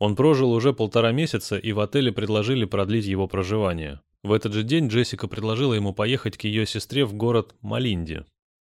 Он прожил уже полтора месяца, и в отеле предложили продлить его проживание. В этот же день Джессика предложила ему поехать к ее сестре в город Малинди.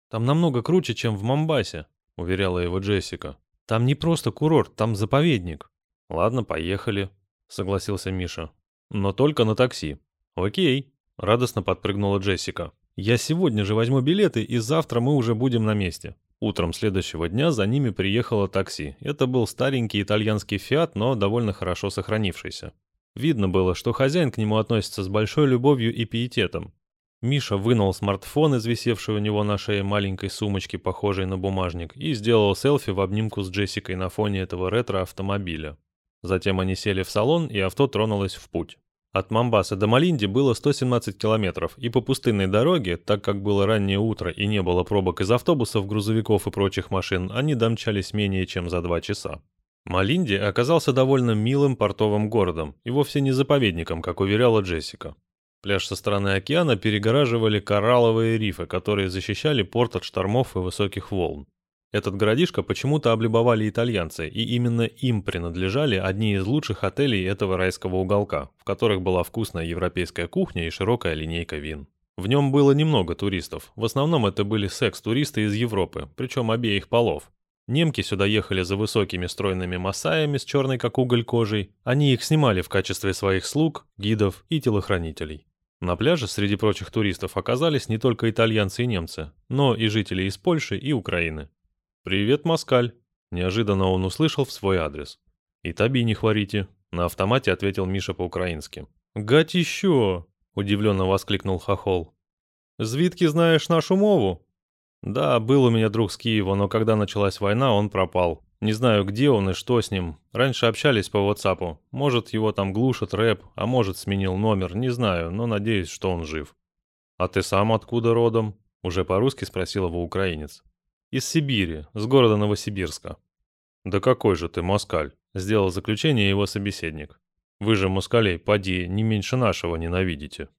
«Там намного круче, чем в Мамбасе», — уверяла его Джессика. «Там не просто курорт, там заповедник». «Ладно, поехали», — согласился Миша. «Но только на такси». «Окей», — радостно подпрыгнула Джессика. «Я сегодня же возьму билеты, и завтра мы уже будем на месте». Утром следующего дня за ними приехало такси. Это был старенький итальянский «Фиат», но довольно хорошо сохранившийся. Видно было, что хозяин к нему относится с большой любовью и пиететом. Миша вынул смартфон из висевшей у него на шее маленькой сумочки, похожей на бумажник, и сделал селфи в обнимку с Джессикой на фоне этого ретро-автомобиля. Затем они сели в салон, и авто тронулось в путь. От Мамбаса до Малинди было 117 километров, и по пустынной дороге, так как было раннее утро и не было пробок из автобусов, грузовиков и прочих машин, они домчались менее чем за два часа. Малинди оказался довольно милым портовым городом и вовсе не заповедником, как уверяла Джессика. Пляж со стороны океана перегораживали коралловые рифы, которые защищали порт от штормов и высоких волн. Этот городишко почему-то облюбовали итальянцы, и именно им принадлежали одни из лучших отелей этого райского уголка, в которых была вкусная европейская кухня и широкая линейка вин. В нем было немного туристов, в основном это были секс-туристы из Европы, причем обеих полов. Немки сюда ехали за высокими стройными масаями с черной как уголь кожей, они их снимали в качестве своих слуг, гидов и телохранителей. На пляже среди прочих туристов оказались не только итальянцы и немцы, но и жители из Польши и Украины. «Привет, Москаль!» – неожиданно он услышал в свой адрес. «И таби не хворите!» – на автомате ответил Миша по-украински. «Гать еще!» – удивленно воскликнул Хохол. Звитки знаешь нашу мову?» «Да, был у меня друг с Киева, но когда началась война, он пропал. Не знаю, где он и что с ним. Раньше общались по WhatsApp. Может, его там глушат рэп, а может, сменил номер, не знаю, но надеюсь, что он жив». «А ты сам откуда родом?» – уже по-русски спросил его украинец. Из Сибири, с города Новосибирска. «Да какой же ты москаль!» – сделал заключение его собеседник. «Вы же москалей, поди, не меньше нашего ненавидите».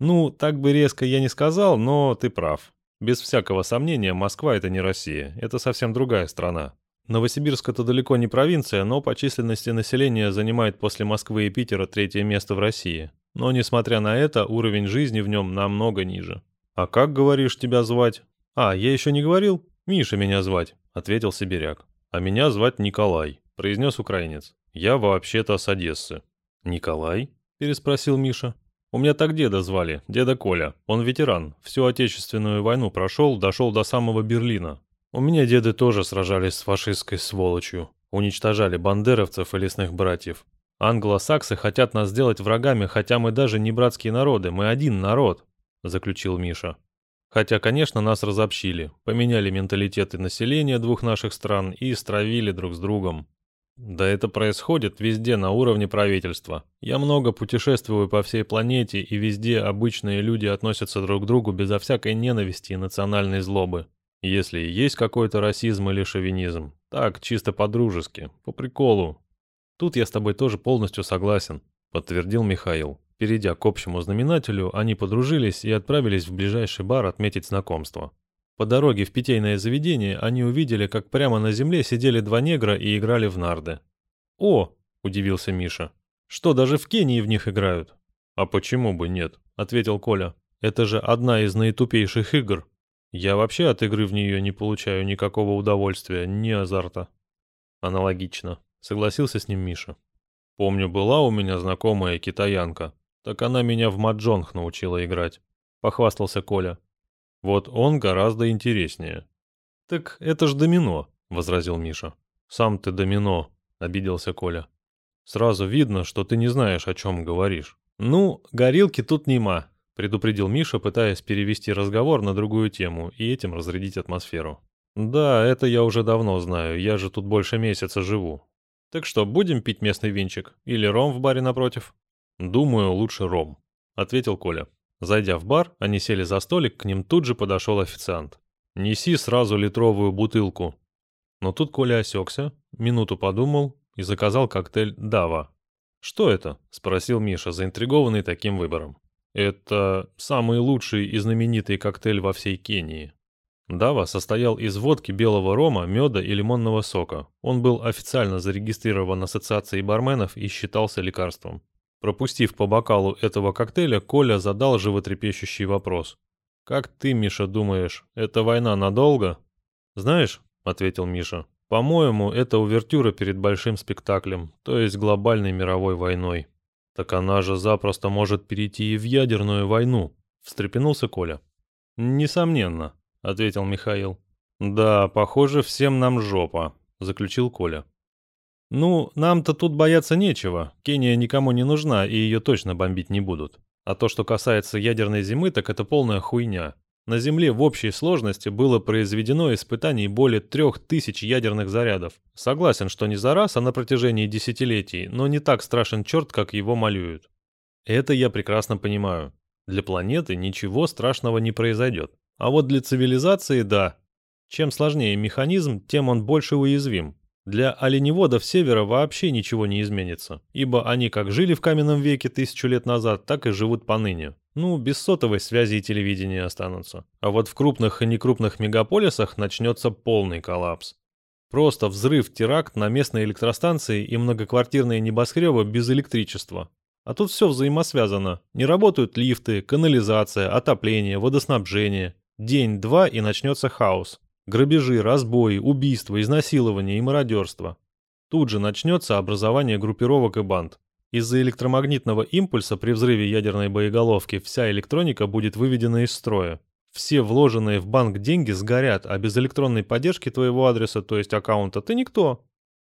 «Ну, так бы резко я не сказал, но ты прав. Без всякого сомнения, Москва – это не Россия, это совсем другая страна. Новосибирск – это далеко не провинция, но по численности населения занимает после Москвы и Питера третье место в России. Но, несмотря на это, уровень жизни в нем намного ниже. А как, говоришь, тебя звать? А, я еще не говорил? «Миша меня звать», — ответил сибиряк. «А меня звать Николай», — произнес украинец. «Я вообще-то с Одессы». «Николай?» — переспросил Миша. «У меня так деда звали, деда Коля. Он ветеран, всю Отечественную войну прошел, дошел до самого Берлина. У меня деды тоже сражались с фашистской сволочью, уничтожали бандеровцев и лесных братьев. Англосаксы хотят нас сделать врагами, хотя мы даже не братские народы, мы один народ», — заключил Миша. Хотя, конечно, нас разобщили, поменяли менталитеты населения двух наших стран и стравили друг с другом. Да это происходит везде на уровне правительства. Я много путешествую по всей планете, и везде обычные люди относятся друг к другу безо всякой ненависти и национальной злобы. Если и есть какой-то расизм или шовинизм, так, чисто по-дружески, по приколу. Тут я с тобой тоже полностью согласен, подтвердил Михаил. Перейдя к общему знаменателю, они подружились и отправились в ближайший бар отметить знакомство. По дороге в питейное заведение они увидели, как прямо на земле сидели два негра и играли в нарды. «О!» – удивился Миша. «Что, даже в Кении в них играют?» «А почему бы нет?» – ответил Коля. «Это же одна из наитупейших игр. Я вообще от игры в нее не получаю никакого удовольствия, ни азарта». «Аналогично», – согласился с ним Миша. «Помню, была у меня знакомая китаянка. Так она меня в маджонг научила играть, похвастался Коля. Вот он гораздо интереснее. Так это ж домино, возразил Миша. Сам ты домино, обиделся Коля. Сразу видно, что ты не знаешь, о чем говоришь. Ну, горилки тут нема, предупредил Миша, пытаясь перевести разговор на другую тему и этим разрядить атмосферу. «Да, это я уже давно знаю, я же тут больше месяца живу. Так что, будем пить местный винчик? Или ром в баре напротив?» «Думаю, лучше ром», — ответил Коля. Зайдя в бар, они сели за столик, к ним тут же подошел официант. «Неси сразу литровую бутылку». Но тут Коля осекся, минуту подумал и заказал коктейль «Дава». «Что это?» — спросил Миша, заинтригованный таким выбором. «Это самый лучший и знаменитый коктейль во всей Кении», Дава состоял из водки, белого рома, меда и лимонного сока. Он был официально зарегистрирован Ассоциацией барменов и считался лекарством. Пропустив по бокалу этого коктейля, Коля задал животрепещущий вопрос. «Как ты, Миша, думаешь, эта война надолго?» «Знаешь», — ответил Миша, — «по-моему, это увертюра перед большим спектаклем, то есть глобальной мировой войной». «Так она же запросто может перейти и в ядерную войну», — встрепенулся Коля. «Несомненно», — ответил Михаил. «Да, похоже, всем нам жопа», — заключил Коля. «Ну, нам-то тут бояться нечего. Кения никому не нужна, и ее точно бомбить не будут. А то, что касается ядерной зимы, так это полная хуйня. На Земле в общей сложности было произведено испытаний более трех тысяч ядерных зарядов. Согласен, что не за раз, а на протяжении десятилетий, но не так страшен черт, как его малюют. Это я прекрасно понимаю. Для планеты ничего страшного не произойдет. А вот для цивилизации – да. Чем сложнее механизм, тем он больше уязвим. Для оленеводов севера вообще ничего не изменится, ибо они как жили в каменном веке тысячу лет назад, так и живут поныне. Ну, без сотовой связи и телевидения останутся. А вот в крупных и некрупных мегаполисах начнется полный коллапс. Просто взрыв, теракт на местной электростанции и многоквартирные небоскребы без электричества. А тут все взаимосвязано. Не работают лифты, канализация, отопление, водоснабжение. День-два и начнется хаос грабежи, разбои, убийства, изнасилования и мародерство. Тут же начнется образование группировок и банд. Из-за электромагнитного импульса при взрыве ядерной боеголовки вся электроника будет выведена из строя. Все вложенные в банк деньги сгорят, а без электронной поддержки твоего адреса, то есть аккаунта, ты никто.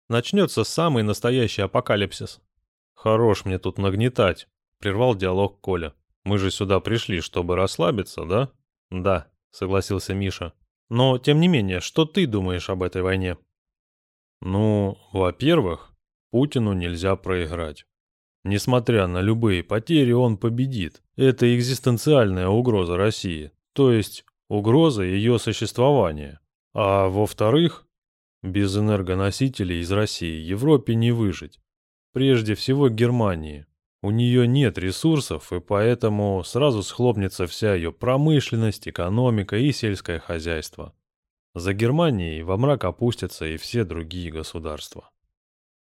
Начнется самый настоящий апокалипсис. «Хорош мне тут нагнетать», — прервал диалог Коля. «Мы же сюда пришли, чтобы расслабиться, да?» «Да», — согласился Миша. Но, тем не менее, что ты думаешь об этой войне? Ну, во-первых, Путину нельзя проиграть. Несмотря на любые потери, он победит. Это экзистенциальная угроза России, то есть угроза ее существования. А во-вторых, без энергоносителей из России Европе не выжить. Прежде всего Германии. У нее нет ресурсов, и поэтому сразу схлопнется вся ее промышленность, экономика и сельское хозяйство. За Германией во мрак опустятся и все другие государства.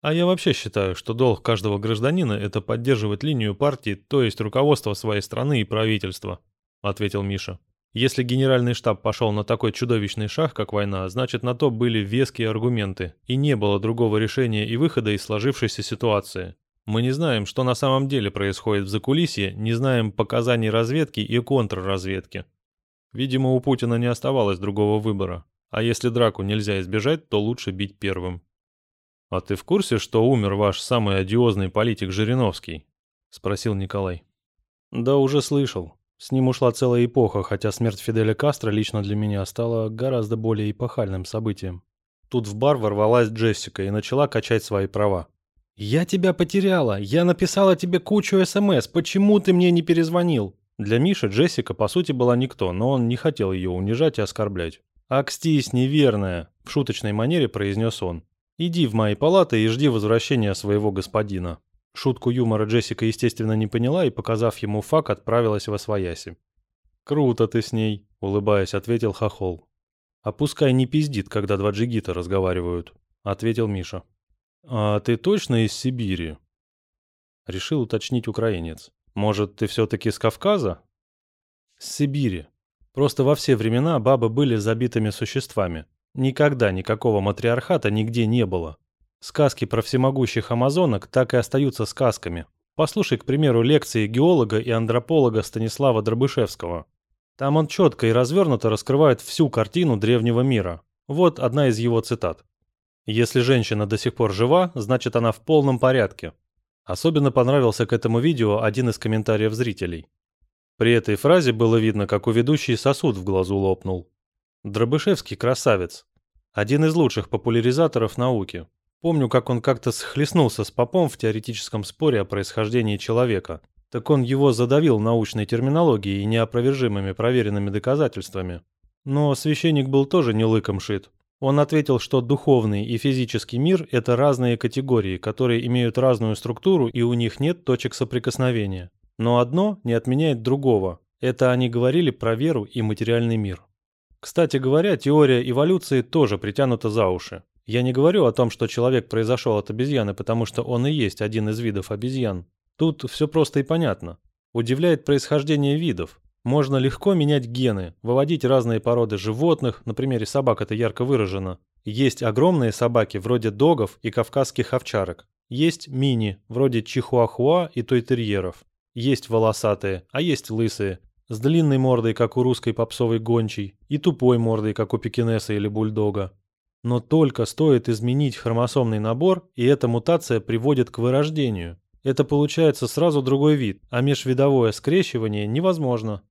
А я вообще считаю, что долг каждого гражданина – это поддерживать линию партии, то есть руководство своей страны и правительства, – ответил Миша. Если генеральный штаб пошел на такой чудовищный шаг, как война, значит на то были веские аргументы, и не было другого решения и выхода из сложившейся ситуации. Мы не знаем, что на самом деле происходит в закулисье, не знаем показаний разведки и контрразведки. Видимо, у Путина не оставалось другого выбора. А если драку нельзя избежать, то лучше бить первым. «А ты в курсе, что умер ваш самый одиозный политик Жириновский?» — спросил Николай. «Да, уже слышал. С ним ушла целая эпоха, хотя смерть Фиделя Кастро лично для меня стала гораздо более эпохальным событием. Тут в бар ворвалась Джессика и начала качать свои права. «Я тебя потеряла. Я написала тебе кучу СМС. Почему ты мне не перезвонил?» Для Миши Джессика, по сути, была никто, но он не хотел ее унижать и оскорблять. «Акстись, неверная!» – в шуточной манере произнес он. «Иди в мои палаты и жди возвращения своего господина». Шутку юмора Джессика, естественно, не поняла и, показав ему фак, отправилась во свояси. «Круто ты с ней», — улыбаясь, ответил Хохол. «А пускай не пиздит, когда два джигита разговаривают», — ответил Миша. «А ты точно из Сибири?» — решил уточнить украинец. «Может, ты все-таки с Кавказа?» «С Сибири. Просто во все времена бабы были забитыми существами. Никогда никакого матриархата нигде не было. Сказки про всемогущих амазонок так и остаются сказками. Послушай, к примеру, лекции геолога и антрополога Станислава Дробышевского. Там он четко и развернуто раскрывает всю картину древнего мира. Вот одна из его цитат. Если женщина до сих пор жива, значит она в полном порядке. Особенно понравился к этому видео один из комментариев зрителей. При этой фразе было видно, как у ведущей сосуд в глазу лопнул. Дробышевский красавец. Один из лучших популяризаторов науки. Помню, как он как-то схлестнулся с попом в теоретическом споре о происхождении человека. Так он его задавил научной терминологией и неопровержимыми проверенными доказательствами. Но священник был тоже не лыком шит. Он ответил, что духовный и физический мир – это разные категории, которые имеют разную структуру и у них нет точек соприкосновения. Но одно не отменяет другого. Это они говорили про веру и материальный мир. Кстати говоря, теория эволюции тоже притянута за уши. Я не говорю о том, что человек произошел от обезьяны, потому что он и есть один из видов обезьян. Тут все просто и понятно. Удивляет происхождение видов. Можно легко менять гены, выводить разные породы животных, на примере собак это ярко выражено. Есть огромные собаки, вроде догов и кавказских овчарок. Есть мини, вроде чихуахуа и тойтерьеров. Есть волосатые, а есть лысые. С длинной мордой, как у русской попсовой гончей, и тупой мордой, как у пекинеса или бульдога. Но только стоит изменить хромосомный набор, и эта мутация приводит к вырождению. Это получается сразу другой вид, а межвидовое скрещивание невозможно.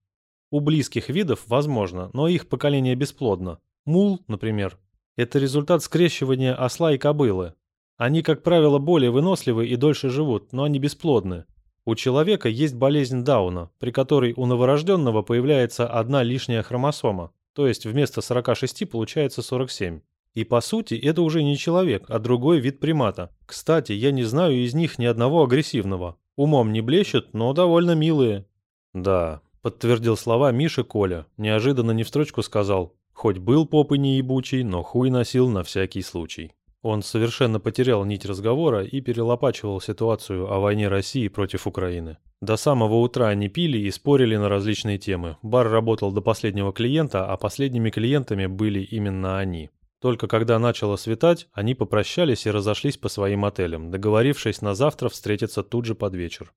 У близких видов возможно, но их поколение бесплодно. Мул, например, это результат скрещивания осла и кобылы. Они, как правило, более выносливы и дольше живут, но они бесплодны. У человека есть болезнь Дауна, при которой у новорожденного появляется одна лишняя хромосома, то есть вместо 46 получается 47. И по сути это уже не человек, а другой вид примата. Кстати, я не знаю из них ни одного агрессивного. Умом не блещут, но довольно милые. Да, Подтвердил слова Миша Коля, неожиданно не в строчку сказал «Хоть был попы не ебучий, но хуй носил на всякий случай». Он совершенно потерял нить разговора и перелопачивал ситуацию о войне России против Украины. До самого утра они пили и спорили на различные темы. Бар работал до последнего клиента, а последними клиентами были именно они. Только когда начало светать, они попрощались и разошлись по своим отелям, договорившись на завтра встретиться тут же под вечер.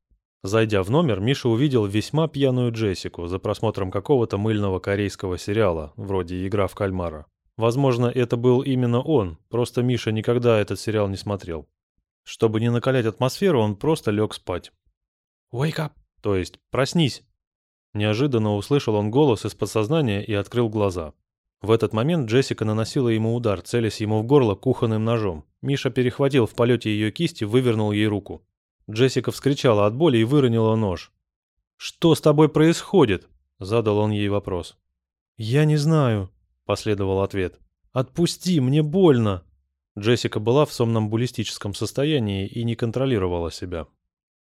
Зайдя в номер, Миша увидел весьма пьяную Джессику за просмотром какого-то мыльного корейского сериала, вроде «Игра в кальмара». Возможно, это был именно он, просто Миша никогда этот сериал не смотрел. Чтобы не накалять атмосферу, он просто лег спать. «Wake up!» То есть «Проснись!» Неожиданно услышал он голос из подсознания и открыл глаза. В этот момент Джессика наносила ему удар, целясь ему в горло кухонным ножом. Миша перехватил в полете ее кисти и вывернул ей руку. Джессика вскричала от боли и выронила нож. «Что с тобой происходит?» — задал он ей вопрос. «Я не знаю», — последовал ответ. «Отпусти, мне больно!» Джессика была в сомнамбулистическом состоянии и не контролировала себя.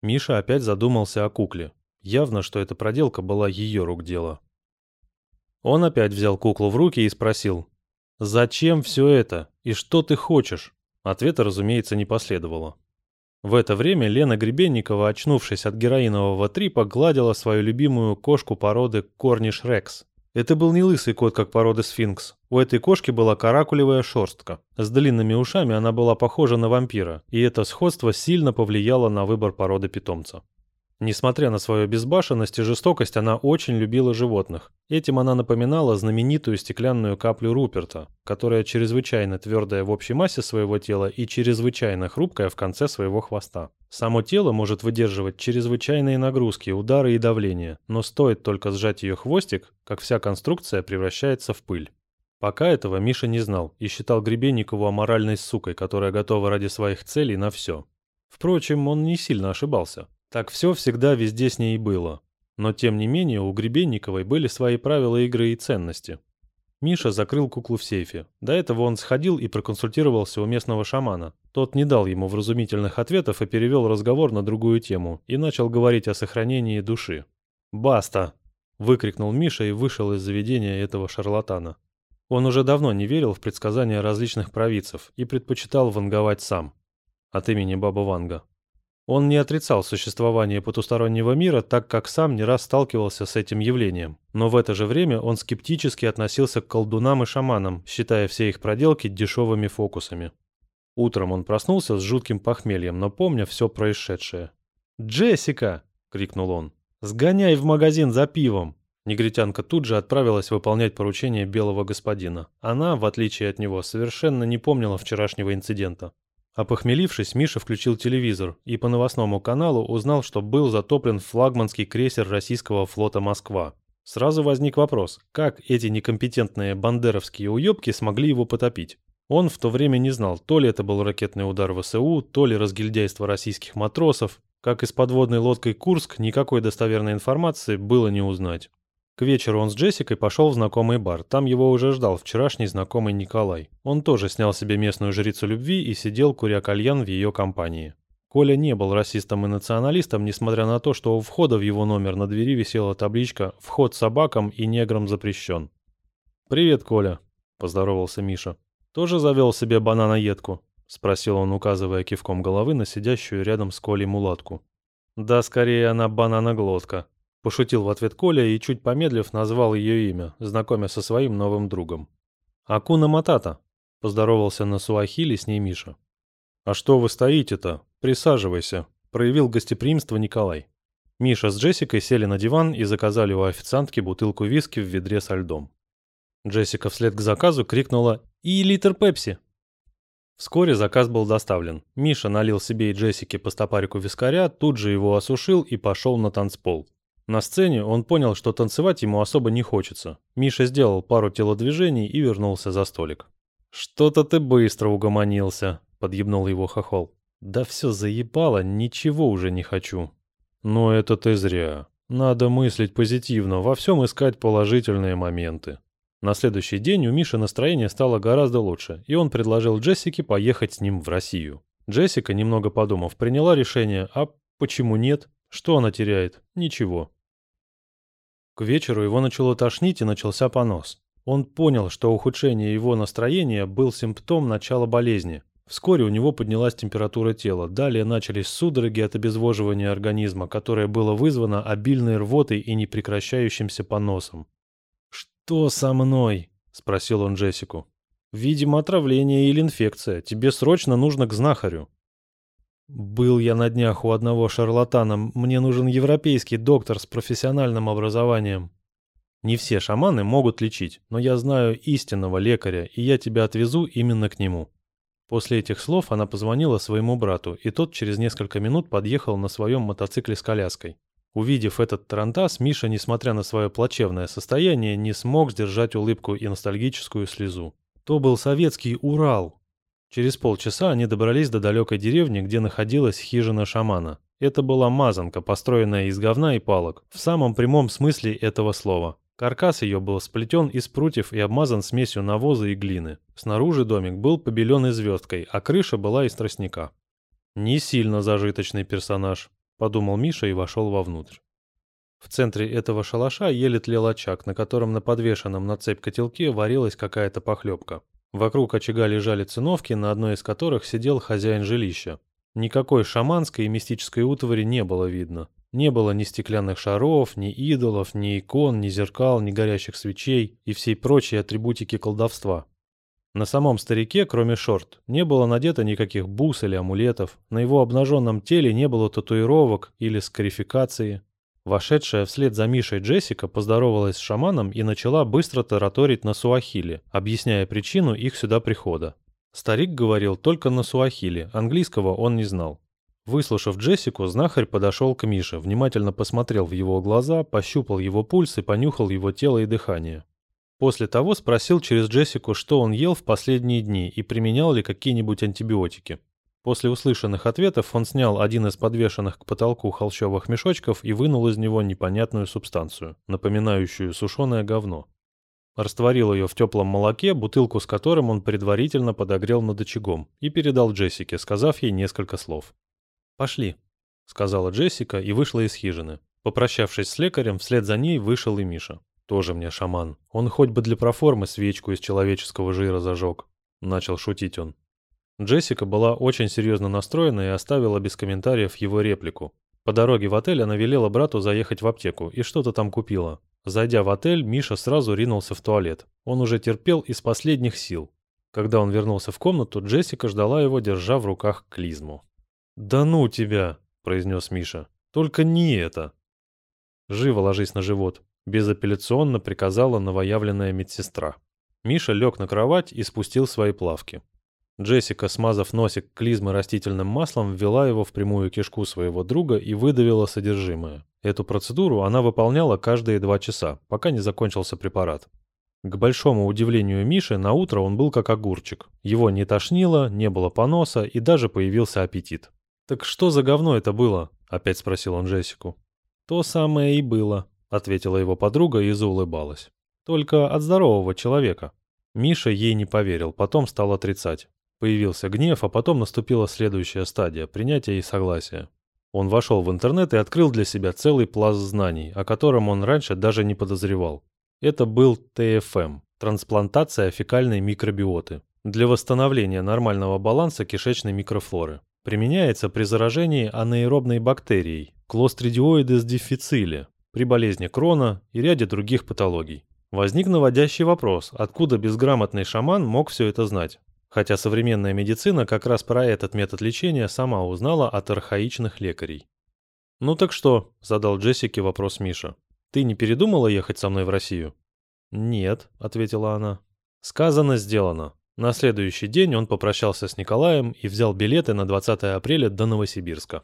Миша опять задумался о кукле. Явно, что эта проделка была ее рук дело. Он опять взял куклу в руки и спросил. «Зачем все это? И что ты хочешь?» Ответа, разумеется, не последовало. В это время Лена Гребенникова, очнувшись от героинового трипа, гладила свою любимую кошку породы Корниш Рекс. Это был не лысый кот, как породы сфинкс. У этой кошки была каракулевая шерстка. С длинными ушами она была похожа на вампира, и это сходство сильно повлияло на выбор породы питомца. Несмотря на свою безбашенность и жестокость, она очень любила животных. Этим она напоминала знаменитую стеклянную каплю Руперта, которая чрезвычайно твердая в общей массе своего тела и чрезвычайно хрупкая в конце своего хвоста. Само тело может выдерживать чрезвычайные нагрузки, удары и давление, но стоит только сжать ее хвостик, как вся конструкция превращается в пыль. Пока этого Миша не знал и считал Гребенникову аморальной сукой, которая готова ради своих целей на все. Впрочем, он не сильно ошибался. Так все всегда везде с ней и было. Но тем не менее у Гребенниковой были свои правила игры и ценности. Миша закрыл куклу в сейфе. До этого он сходил и проконсультировался у местного шамана. Тот не дал ему вразумительных ответов и перевел разговор на другую тему и начал говорить о сохранении души. «Баста!» – выкрикнул Миша и вышел из заведения этого шарлатана. Он уже давно не верил в предсказания различных провидцев и предпочитал ванговать сам. От имени Баба Ванга. Он не отрицал существование потустороннего мира, так как сам не раз сталкивался с этим явлением. Но в это же время он скептически относился к колдунам и шаманам, считая все их проделки дешевыми фокусами. Утром он проснулся с жутким похмельем, но помня все происшедшее. «Джессика!» — крикнул он. «Сгоняй в магазин за пивом!» Негритянка тут же отправилась выполнять поручение белого господина. Она, в отличие от него, совершенно не помнила вчерашнего инцидента. Опохмелившись, Миша включил телевизор и по новостному каналу узнал, что был затоплен флагманский крейсер российского флота «Москва». Сразу возник вопрос, как эти некомпетентные бандеровские уёбки смогли его потопить? Он в то время не знал, то ли это был ракетный удар ВСУ, то ли разгильдяйство российских матросов. Как и с подводной лодкой «Курск», никакой достоверной информации было не узнать. К вечеру он с Джессикой пошел в знакомый бар. Там его уже ждал вчерашний знакомый Николай. Он тоже снял себе местную жрицу любви и сидел, куря кальян в ее компании. Коля не был расистом и националистом, несмотря на то, что у входа в его номер на двери висела табличка «Вход собакам и неграм запрещен». «Привет, Коля», – поздоровался Миша. «Тоже завел себе бананоедку?» – спросил он, указывая кивком головы на сидящую рядом с Колей мулатку. «Да, скорее она бананоглотка», Пошутил в ответ Коля и, чуть помедлив, назвал ее имя, знакомя со своим новым другом. «Акуна Матата», — поздоровался на суахили с ней Миша. «А что вы стоите-то? Присаживайся», — проявил гостеприимство Николай. Миша с Джессикой сели на диван и заказали у официантки бутылку виски в ведре со льдом. Джессика вслед к заказу крикнула «И литр пепси!». Вскоре заказ был доставлен. Миша налил себе и Джессике по стопарику вискаря, тут же его осушил и пошел на танцпол. На сцене он понял, что танцевать ему особо не хочется. Миша сделал пару телодвижений и вернулся за столик. «Что-то ты быстро угомонился», — подъебнул его хохол. «Да все заебало, ничего уже не хочу». «Но это ты зря. Надо мыслить позитивно, во всем искать положительные моменты». На следующий день у Миши настроение стало гораздо лучше, и он предложил Джессике поехать с ним в Россию. Джессика, немного подумав, приняла решение, а почему нет? Что она теряет? Ничего. К вечеру его начало тошнить и начался понос. Он понял, что ухудшение его настроения был симптом начала болезни. Вскоре у него поднялась температура тела, далее начались судороги от обезвоживания организма, которое было вызвано обильной рвотой и непрекращающимся поносом. «Что со мной?» – спросил он Джессику. «Видимо, отравление или инфекция. Тебе срочно нужно к знахарю». Был я на днях у одного шарлатана. Мне нужен европейский доктор с профессиональным образованием. Не все шаманы могут лечить, но я знаю истинного лекаря, и я тебя отвезу именно к нему. После этих слов она позвонила своему брату, и тот через несколько минут подъехал на своем мотоцикле с коляской. Увидев этот тарантас, Миша, несмотря на свое плачевное состояние, не смог сдержать улыбку и ностальгическую слезу. То был советский Урал, Через полчаса они добрались до далекой деревни, где находилась хижина шамана. Это была мазанка, построенная из говна и палок, в самом прямом смысле этого слова. Каркас ее был сплетен из прутьев и обмазан смесью навоза и глины. Снаружи домик был побеленный звездкой, а крыша была из тростника. «Не сильно зажиточный персонаж», — подумал Миша и вошел вовнутрь. В центре этого шалаша еле тлел очаг, на котором на подвешенном на цепь котелке варилась какая-то похлебка. Вокруг очага лежали циновки, на одной из которых сидел хозяин жилища. Никакой шаманской и мистической утвари не было видно. Не было ни стеклянных шаров, ни идолов, ни икон, ни зеркал, ни горящих свечей и всей прочей атрибутики колдовства. На самом старике, кроме шорт, не было надето никаких бус или амулетов, на его обнаженном теле не было татуировок или скарификации, Вошедшая вслед за Мишей Джессика поздоровалась с шаманом и начала быстро тараторить на суахили, объясняя причину их сюда прихода. Старик говорил только на суахили, английского он не знал. Выслушав Джессику, знахарь подошел к Мише, внимательно посмотрел в его глаза, пощупал его пульс и понюхал его тело и дыхание. После того спросил через Джессику, что он ел в последние дни и применял ли какие-нибудь антибиотики. После услышанных ответов он снял один из подвешенных к потолку холщовых мешочков и вынул из него непонятную субстанцию, напоминающую сушеное говно. Растворил ее в теплом молоке, бутылку с которым он предварительно подогрел над очагом, и передал Джессике, сказав ей несколько слов. «Пошли», — сказала Джессика и вышла из хижины. Попрощавшись с лекарем, вслед за ней вышел и Миша. «Тоже мне шаман. Он хоть бы для проформы свечку из человеческого жира зажег», — начал шутить он. Джессика была очень серьезно настроена и оставила без комментариев его реплику. По дороге в отель она велела брату заехать в аптеку и что-то там купила. Зайдя в отель, Миша сразу ринулся в туалет. Он уже терпел из последних сил. Когда он вернулся в комнату, Джессика ждала его, держа в руках клизму. «Да ну тебя!» – произнес Миша. «Только не это!» «Живо ложись на живот!» – безапелляционно приказала новоявленная медсестра. Миша лег на кровать и спустил свои плавки. Джессика, смазав носик клизмы растительным маслом, ввела его в прямую кишку своего друга и выдавила содержимое. Эту процедуру она выполняла каждые два часа, пока не закончился препарат. К большому удивлению Миши, на утро он был как огурчик. Его не тошнило, не было поноса и даже появился аппетит. «Так что за говно это было?» – опять спросил он Джессику. «То самое и было», – ответила его подруга и заулыбалась. «Только от здорового человека». Миша ей не поверил, потом стал отрицать. Появился гнев, а потом наступила следующая стадия – принятия и согласия. Он вошел в интернет и открыл для себя целый пласт знаний, о котором он раньше даже не подозревал. Это был ТФМ – трансплантация фекальной микробиоты для восстановления нормального баланса кишечной микрофлоры. Применяется при заражении анаэробной бактерией – Clostridioides difficile, при болезни Крона и ряде других патологий. Возник наводящий вопрос, откуда безграмотный шаман мог все это знать. Хотя современная медицина как раз про этот метод лечения сама узнала от архаичных лекарей. «Ну так что?» – задал Джессике вопрос Миша. «Ты не передумала ехать со мной в Россию?» «Нет», – ответила она. «Сказано, сделано. На следующий день он попрощался с Николаем и взял билеты на 20 апреля до Новосибирска.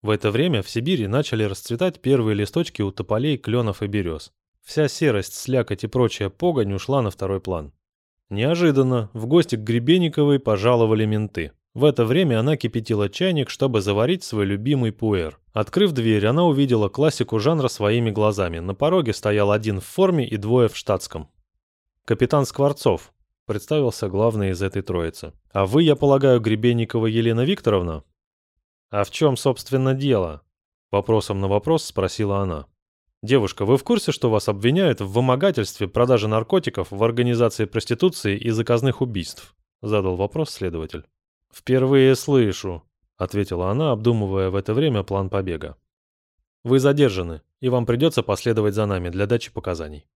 В это время в Сибири начали расцветать первые листочки у тополей, кленов и берез. Вся серость, слякоть и прочая погонь ушла на второй план. Неожиданно в гости к Гребенниковой пожаловали менты. В это время она кипятила чайник, чтобы заварить свой любимый пуэр. Открыв дверь, она увидела классику жанра своими глазами. На пороге стоял один в форме и двое в штатском. «Капитан Скворцов», — представился главный из этой троицы. «А вы, я полагаю, Гребенникова Елена Викторовна?» «А в чем, собственно, дело?» — вопросом на вопрос спросила она. Девушка, вы в курсе, что вас обвиняют в вымогательстве продаже наркотиков в организации проституции и заказных убийств? Задал вопрос следователь. Впервые слышу, ответила она, обдумывая в это время план побега. Вы задержаны, и вам придется последовать за нами для дачи показаний.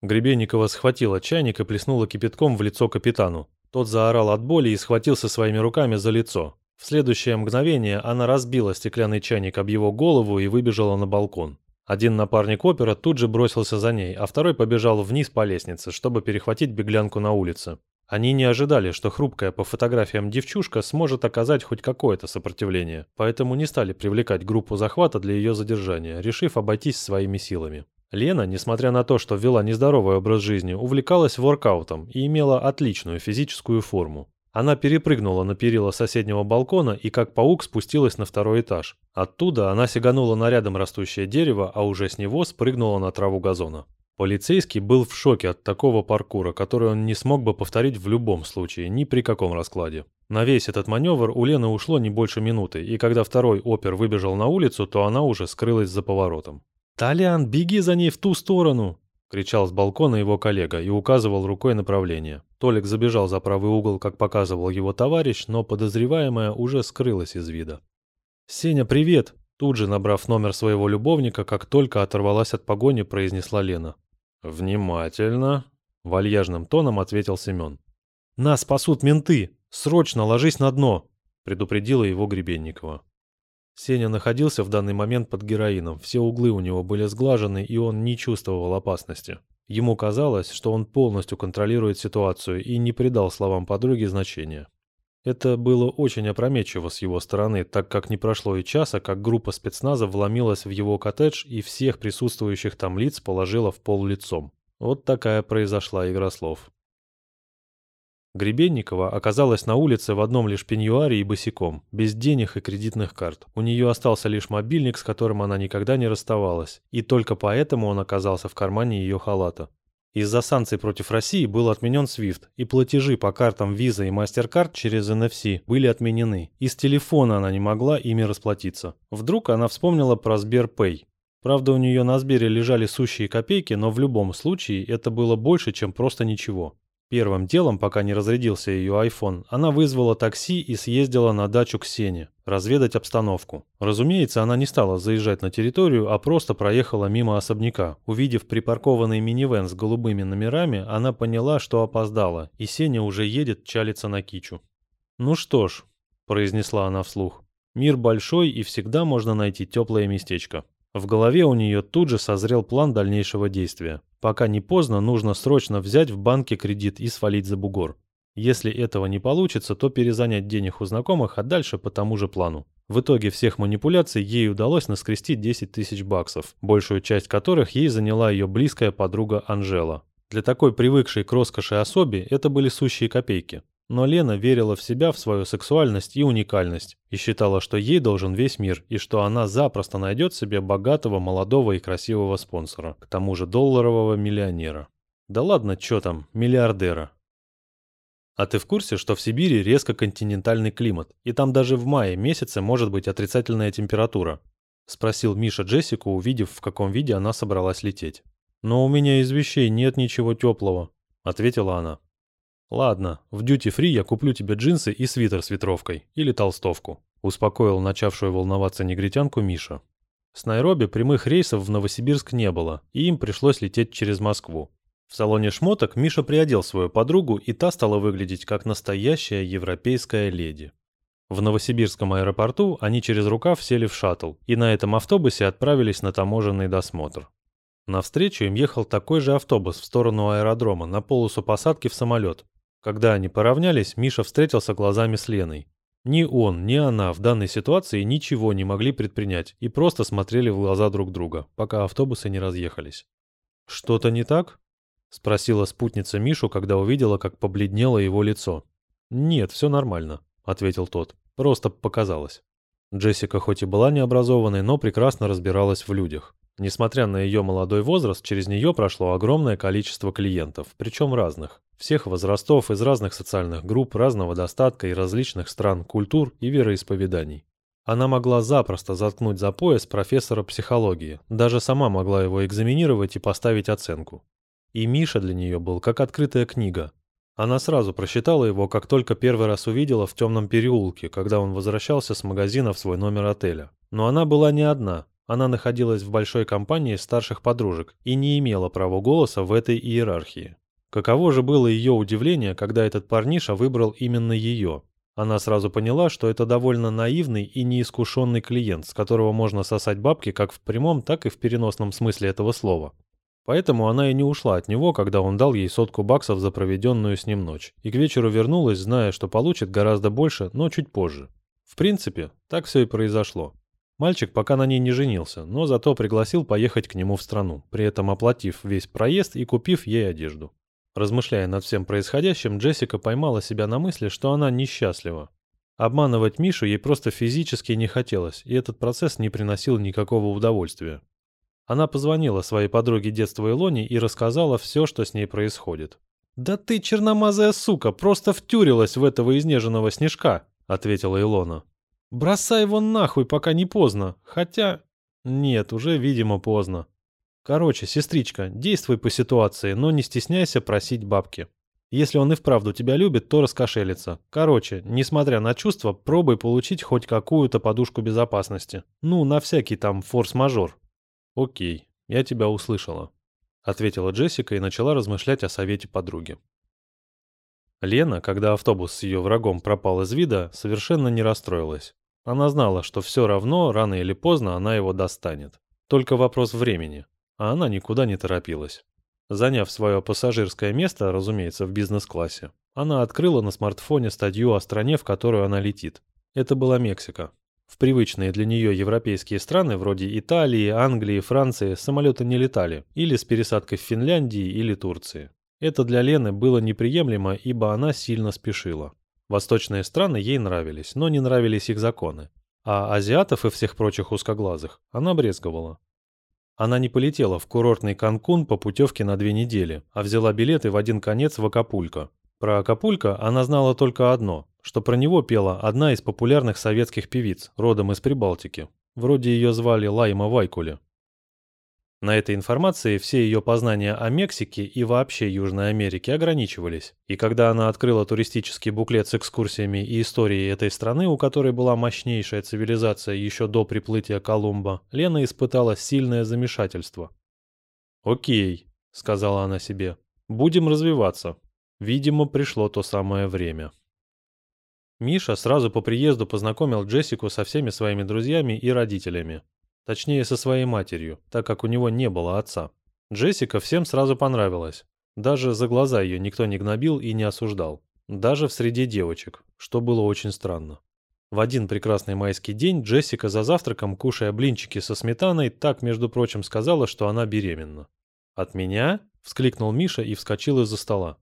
Гребенникова схватила чайник и плеснула кипятком в лицо капитану. Тот заорал от боли и схватился своими руками за лицо. В следующее мгновение она разбила стеклянный чайник об его голову и выбежала на балкон. Один напарник опера тут же бросился за ней, а второй побежал вниз по лестнице, чтобы перехватить беглянку на улице. Они не ожидали, что хрупкая по фотографиям девчушка сможет оказать хоть какое-то сопротивление, поэтому не стали привлекать группу захвата для ее задержания, решив обойтись своими силами. Лена, несмотря на то, что вела нездоровый образ жизни, увлекалась воркаутом и имела отличную физическую форму. Она перепрыгнула на перила соседнего балкона и как паук спустилась на второй этаж. Оттуда она сиганула на рядом растущее дерево, а уже с него спрыгнула на траву газона. Полицейский был в шоке от такого паркура, который он не смог бы повторить в любом случае, ни при каком раскладе. На весь этот маневр у Лены ушло не больше минуты, и когда второй опер выбежал на улицу, то она уже скрылась за поворотом. «Толян, беги за ней в ту сторону!» кричал с балкона его коллега и указывал рукой направление. Толик забежал за правый угол, как показывал его товарищ, но подозреваемая уже скрылась из вида. «Сеня, привет!» Тут же, набрав номер своего любовника, как только оторвалась от погони, произнесла Лена. «Внимательно!» — вальяжным тоном ответил Семен. «Нас спасут менты! Срочно ложись на дно!» — предупредила его Гребенникова. Сеня находился в данный момент под героином, все углы у него были сглажены, и он не чувствовал опасности. Ему казалось, что он полностью контролирует ситуацию и не придал словам подруги значения. Это было очень опрометчиво с его стороны, так как не прошло и часа, как группа спецназа вломилась в его коттедж и всех присутствующих там лиц положила в пол лицом. Вот такая произошла игра слов. Гребенникова оказалась на улице в одном лишь пеньюаре и босиком, без денег и кредитных карт. У нее остался лишь мобильник, с которым она никогда не расставалась, и только поэтому он оказался в кармане ее халата. Из-за санкций против России был отменен SWIFT, и платежи по картам Visa и MasterCard через NFC были отменены. Из телефона она не могла ими расплатиться. Вдруг она вспомнила про Сберпэй. Правда, у нее на Сбере лежали сущие копейки, но в любом случае это было больше, чем просто ничего. Первым делом, пока не разрядился ее iPhone, она вызвала такси и съездила на дачу к Сене, разведать обстановку. Разумеется, она не стала заезжать на территорию, а просто проехала мимо особняка. Увидев припаркованный минивэн с голубыми номерами, она поняла, что опоздала, и Сеня уже едет чалиться на кичу. «Ну что ж», — произнесла она вслух, — «мир большой и всегда можно найти теплое местечко». В голове у нее тут же созрел план дальнейшего действия. Пока не поздно, нужно срочно взять в банке кредит и свалить за бугор. Если этого не получится, то перезанять денег у знакомых, а дальше по тому же плану. В итоге всех манипуляций ей удалось наскрести 10 тысяч баксов, большую часть которых ей заняла ее близкая подруга Анжела. Для такой привыкшей к роскоши особи это были сущие копейки. Но Лена верила в себя, в свою сексуальность и уникальность, и считала, что ей должен весь мир, и что она запросто найдет себе богатого, молодого и красивого спонсора, к тому же долларового миллионера. Да ладно, чё там, миллиардера. А ты в курсе, что в Сибири резко континентальный климат, и там даже в мае месяце может быть отрицательная температура? Спросил Миша Джессику, увидев, в каком виде она собралась лететь. «Но у меня из вещей нет ничего теплого», — ответила она. «Ладно, в дьюти-фри я куплю тебе джинсы и свитер с ветровкой или толстовку», успокоил начавшую волноваться негритянку Миша. С Найроби прямых рейсов в Новосибирск не было, и им пришлось лететь через Москву. В салоне шмоток Миша приодел свою подругу, и та стала выглядеть как настоящая европейская леди. В Новосибирском аэропорту они через рукав сели в шаттл, и на этом автобусе отправились на таможенный досмотр. Навстречу им ехал такой же автобус в сторону аэродрома на полосу посадки в самолет, когда они поравнялись, Миша встретился глазами с Леной. Ни он, ни она в данной ситуации ничего не могли предпринять и просто смотрели в глаза друг друга, пока автобусы не разъехались. «Что-то не так?» — спросила спутница Мишу, когда увидела, как побледнело его лицо. «Нет, все нормально», — ответил тот. «Просто показалось». Джессика хоть и была необразованной, но прекрасно разбиралась в людях. Несмотря на ее молодой возраст, через нее прошло огромное количество клиентов, причем разных. Всех возрастов, из разных социальных групп, разного достатка и различных стран, культур и вероисповеданий. Она могла запросто заткнуть за пояс профессора психологии, даже сама могла его экзаминировать и поставить оценку. И Миша для нее был как открытая книга. Она сразу просчитала его, как только первый раз увидела в темном переулке, когда он возвращался с магазина в свой номер отеля. Но она была не одна – она находилась в большой компании старших подружек и не имела права голоса в этой иерархии. Каково же было ее удивление, когда этот парниша выбрал именно ее. Она сразу поняла, что это довольно наивный и неискушенный клиент, с которого можно сосать бабки как в прямом, так и в переносном смысле этого слова. Поэтому она и не ушла от него, когда он дал ей сотку баксов за проведенную с ним ночь, и к вечеру вернулась, зная, что получит гораздо больше, но чуть позже. В принципе, так все и произошло. Мальчик пока на ней не женился, но зато пригласил поехать к нему в страну, при этом оплатив весь проезд и купив ей одежду. Размышляя над всем происходящим, Джессика поймала себя на мысли, что она несчастлива. Обманывать Мишу ей просто физически не хотелось, и этот процесс не приносил никакого удовольствия. Она позвонила своей подруге детства Илоне и рассказала все, что с ней происходит. «Да ты, черномазая сука, просто втюрилась в этого изнеженного снежка», — ответила Илона. Бросай его нахуй, пока не поздно. Хотя... Нет, уже, видимо, поздно. Короче, сестричка, действуй по ситуации, но не стесняйся просить бабки. Если он и вправду тебя любит, то раскошелится. Короче, несмотря на чувства, пробуй получить хоть какую-то подушку безопасности. Ну, на всякий там форс-мажор. Окей, я тебя услышала. Ответила Джессика и начала размышлять о совете подруги. Лена, когда автобус с ее врагом пропал из вида, совершенно не расстроилась. Она знала, что все равно, рано или поздно она его достанет. Только вопрос времени. А она никуда не торопилась. Заняв свое пассажирское место, разумеется, в бизнес-классе, она открыла на смартфоне статью о стране, в которую она летит. Это была Мексика. В привычные для нее европейские страны, вроде Италии, Англии, Франции, самолеты не летали, или с пересадкой в Финляндии или Турции. Это для Лены было неприемлемо, ибо она сильно спешила. Восточные страны ей нравились, но не нравились их законы. А азиатов и всех прочих узкоглазых она брезговала. Она не полетела в курортный Канкун по путевке на две недели, а взяла билеты в один конец в Акапулько. Про Акапулько она знала только одно, что про него пела одна из популярных советских певиц, родом из Прибалтики. Вроде ее звали Лайма Вайкули. На этой информации все ее познания о Мексике и вообще Южной Америке ограничивались. И когда она открыла туристический буклет с экскурсиями и историей этой страны, у которой была мощнейшая цивилизация еще до приплытия Колумба, Лена испытала сильное замешательство. «Окей», — сказала она себе, — «будем развиваться». Видимо, пришло то самое время. Миша сразу по приезду познакомил Джессику со всеми своими друзьями и родителями. Точнее, со своей матерью, так как у него не было отца. Джессика всем сразу понравилась. Даже за глаза ее никто не гнобил и не осуждал. Даже в среде девочек, что было очень странно. В один прекрасный майский день Джессика за завтраком, кушая блинчики со сметаной, так, между прочим, сказала, что она беременна. «От меня?» – вскликнул Миша и вскочил из-за стола.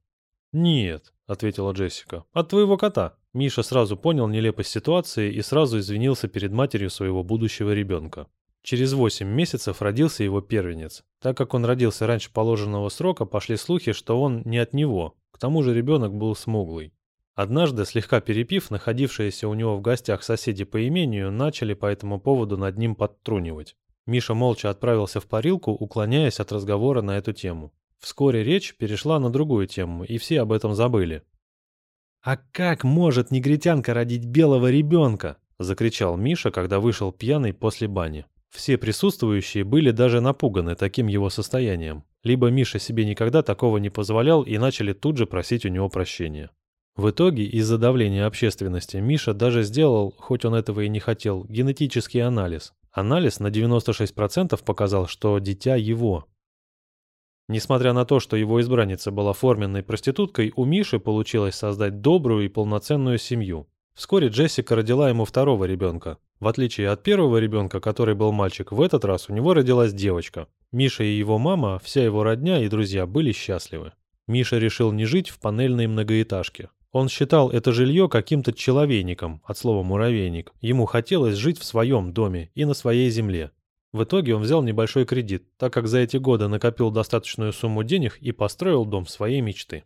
«Нет», – ответила Джессика, – «от твоего кота». Миша сразу понял нелепость ситуации и сразу извинился перед матерью своего будущего ребенка. Через 8 месяцев родился его первенец. Так как он родился раньше положенного срока, пошли слухи, что он не от него. К тому же ребенок был смуглый. Однажды, слегка перепив, находившиеся у него в гостях соседи по имению начали по этому поводу над ним подтрунивать. Миша молча отправился в парилку, уклоняясь от разговора на эту тему. Вскоре речь перешла на другую тему, и все об этом забыли. «А как может негритянка родить белого ребенка?» – закричал Миша, когда вышел пьяный после бани. Все присутствующие были даже напуганы таким его состоянием. Либо Миша себе никогда такого не позволял и начали тут же просить у него прощения. В итоге, из-за давления общественности, Миша даже сделал, хоть он этого и не хотел, генетический анализ. Анализ на 96% показал, что дитя его. Несмотря на то, что его избранница была форменной проституткой, у Миши получилось создать добрую и полноценную семью. Вскоре Джессика родила ему второго ребенка, в отличие от первого ребенка, который был мальчик, в этот раз у него родилась девочка. Миша и его мама, вся его родня и друзья были счастливы. Миша решил не жить в панельной многоэтажке. Он считал это жилье каким-то человейником, от слова «муравейник». Ему хотелось жить в своем доме и на своей земле. В итоге он взял небольшой кредит, так как за эти годы накопил достаточную сумму денег и построил дом своей мечты.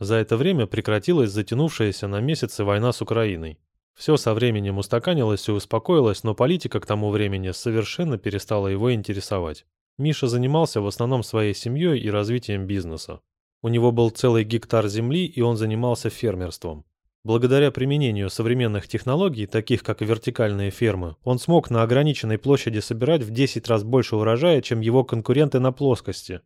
За это время прекратилась затянувшаяся на месяцы война с Украиной. Все со временем устаканилось и успокоилось, но политика к тому времени совершенно перестала его интересовать. Миша занимался в основном своей семьей и развитием бизнеса. У него был целый гектар земли, и он занимался фермерством. Благодаря применению современных технологий, таких как вертикальные фермы, он смог на ограниченной площади собирать в 10 раз больше урожая, чем его конкуренты на плоскости,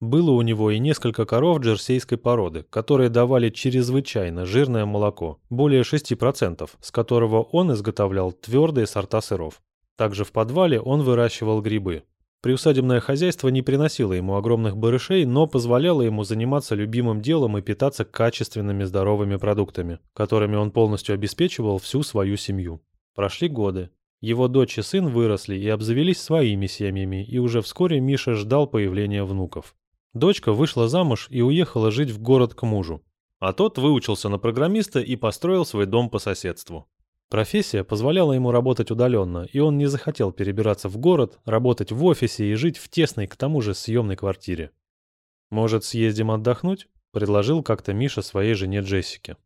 было у него и несколько коров джерсейской породы, которые давали чрезвычайно жирное молоко, более 6%, с которого он изготовлял твердые сорта сыров. Также в подвале он выращивал грибы. Приусадебное хозяйство не приносило ему огромных барышей, но позволяло ему заниматься любимым делом и питаться качественными здоровыми продуктами, которыми он полностью обеспечивал всю свою семью. Прошли годы. Его дочь и сын выросли и обзавелись своими семьями, и уже вскоре Миша ждал появления внуков. Дочка вышла замуж и уехала жить в город к мужу. А тот выучился на программиста и построил свой дом по соседству. Профессия позволяла ему работать удаленно, и он не захотел перебираться в город, работать в офисе и жить в тесной, к тому же, съемной квартире. «Может, съездим отдохнуть?» – предложил как-то Миша своей жене Джессике.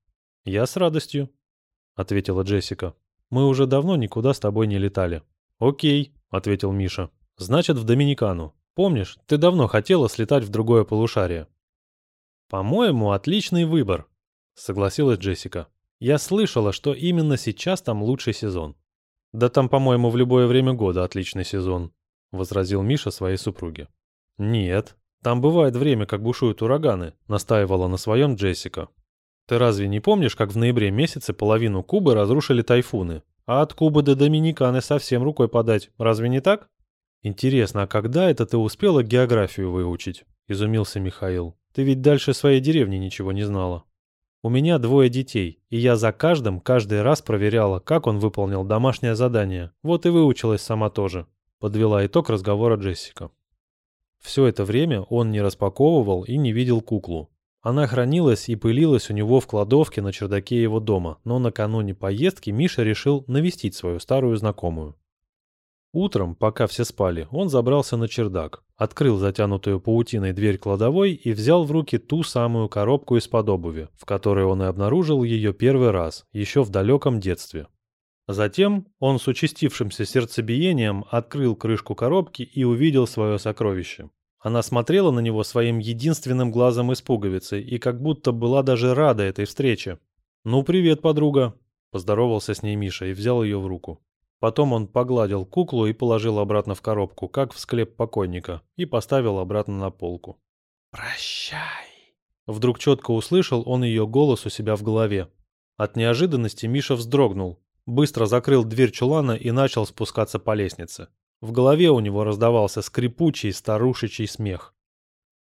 «Я с радостью», – ответила Джессика. «Мы уже давно никуда с тобой не летали». «Окей», – ответил Миша. «Значит, в Доминикану. Помнишь, ты давно хотела слетать в другое полушарие. По-моему, отличный выбор, согласилась Джессика. Я слышала, что именно сейчас там лучший сезон. Да там, по-моему, в любое время года отличный сезон, возразил Миша своей супруге. Нет, там бывает время, как бушуют ураганы, настаивала на своем Джессика. Ты разве не помнишь, как в ноябре месяце половину Кубы разрушили тайфуны? А от Кубы до Доминиканы совсем рукой подать, разве не так? «Интересно, а когда это ты успела географию выучить?» – изумился Михаил. «Ты ведь дальше своей деревни ничего не знала». «У меня двое детей, и я за каждым каждый раз проверяла, как он выполнил домашнее задание. Вот и выучилась сама тоже», – подвела итог разговора Джессика. Все это время он не распаковывал и не видел куклу. Она хранилась и пылилась у него в кладовке на чердаке его дома, но накануне поездки Миша решил навестить свою старую знакомую. Утром, пока все спали, он забрался на чердак, открыл затянутую паутиной дверь кладовой и взял в руки ту самую коробку из-под обуви, в которой он и обнаружил ее первый раз, еще в далеком детстве. Затем он с участившимся сердцебиением открыл крышку коробки и увидел свое сокровище. Она смотрела на него своим единственным глазом из пуговицы и как будто была даже рада этой встрече. «Ну, привет, подруга!» – поздоровался с ней Миша и взял ее в руку. Потом он погладил куклу и положил обратно в коробку, как в склеп покойника, и поставил обратно на полку. «Прощай!» Вдруг четко услышал он ее голос у себя в голове. От неожиданности Миша вздрогнул, быстро закрыл дверь чулана и начал спускаться по лестнице. В голове у него раздавался скрипучий старушечий смех.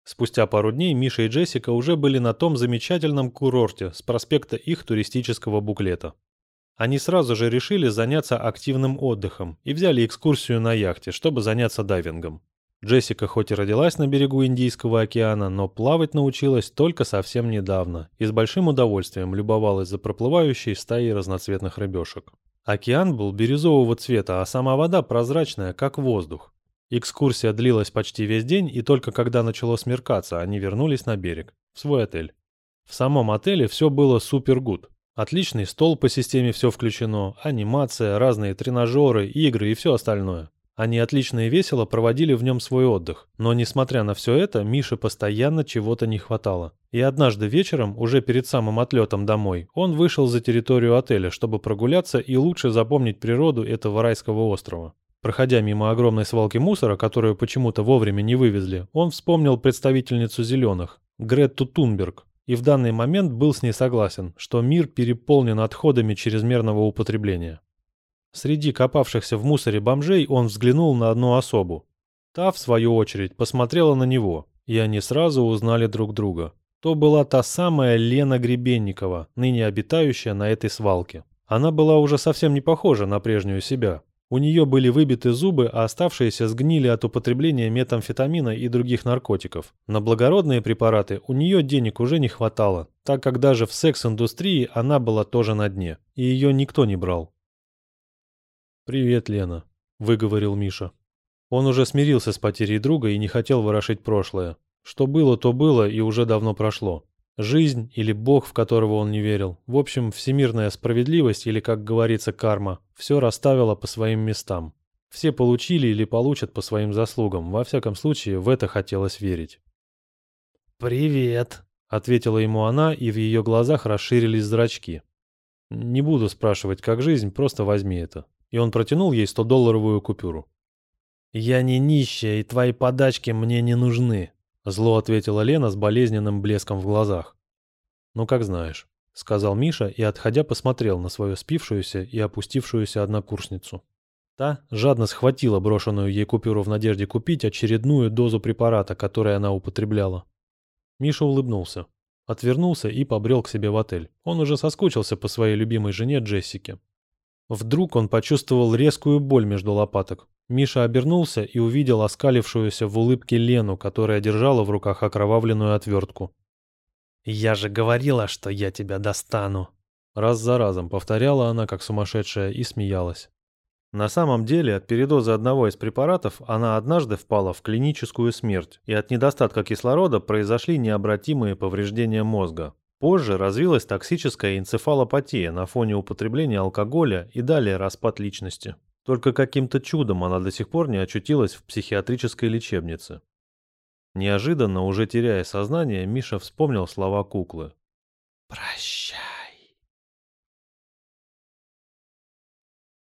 Спустя пару дней Миша и Джессика уже были на том замечательном курорте с проспекта их туристического буклета. Они сразу же решили заняться активным отдыхом и взяли экскурсию на яхте, чтобы заняться дайвингом. Джессика хоть и родилась на берегу Индийского океана, но плавать научилась только совсем недавно и с большим удовольствием любовалась за проплывающей стаей разноцветных рыбешек. Океан был бирюзового цвета, а сама вода прозрачная, как воздух. Экскурсия длилась почти весь день, и только когда начало смеркаться, они вернулись на берег, в свой отель. В самом отеле все было супергуд. Отличный стол по системе «все включено», анимация, разные тренажеры, игры и все остальное. Они отлично и весело проводили в нем свой отдых, но несмотря на все это, Мише постоянно чего-то не хватало. И однажды вечером, уже перед самым отлетом домой, он вышел за территорию отеля, чтобы прогуляться и лучше запомнить природу этого райского острова. Проходя мимо огромной свалки мусора, которую почему-то вовремя не вывезли, он вспомнил представительницу «Зеленых» Гретту Тунберг, и в данный момент был с ней согласен, что мир переполнен отходами чрезмерного употребления. Среди копавшихся в мусоре бомжей он взглянул на одну особу. Та, в свою очередь, посмотрела на него, и они сразу узнали друг друга. То была та самая Лена Гребенникова, ныне обитающая на этой свалке. Она была уже совсем не похожа на прежнюю себя, у нее были выбиты зубы, а оставшиеся сгнили от употребления метамфетамина и других наркотиков. На благородные препараты у нее денег уже не хватало, так как даже в секс-индустрии она была тоже на дне, и ее никто не брал. «Привет, Лена», — выговорил Миша. Он уже смирился с потерей друга и не хотел ворошить прошлое. Что было, то было и уже давно прошло. Жизнь или бог, в которого он не верил. В общем, всемирная справедливость или, как говорится, карма, все расставила по своим местам. Все получили или получат по своим заслугам. Во всяком случае, в это хотелось верить. «Привет», — ответила ему она, и в ее глазах расширились зрачки. «Не буду спрашивать, как жизнь, просто возьми это». И он протянул ей 100-долларовую купюру. «Я не нищая, и твои подачки мне не нужны», — зло ответила Лена с болезненным блеском в глазах. «Ну, как знаешь», — сказал Миша и, отходя, посмотрел на свою спившуюся и опустившуюся однокурсницу. Та жадно схватила брошенную ей купюру в надежде купить очередную дозу препарата, который она употребляла. Миша улыбнулся, отвернулся и побрел к себе в отель. Он уже соскучился по своей любимой жене Джессике. Вдруг он почувствовал резкую боль между лопаток. Миша обернулся и увидел оскалившуюся в улыбке Лену, которая держала в руках окровавленную отвертку. «Я же говорила, что я тебя достану!» Раз за разом повторяла она, как сумасшедшая, и смеялась. На самом деле, от передозы одного из препаратов она однажды впала в клиническую смерть, и от недостатка кислорода произошли необратимые повреждения мозга. Позже развилась токсическая энцефалопатия на фоне употребления алкоголя и далее распад личности. Только каким-то чудом она до сих пор не очутилась в психиатрической лечебнице. Неожиданно, уже теряя сознание, Миша вспомнил слова куклы. «Прощай».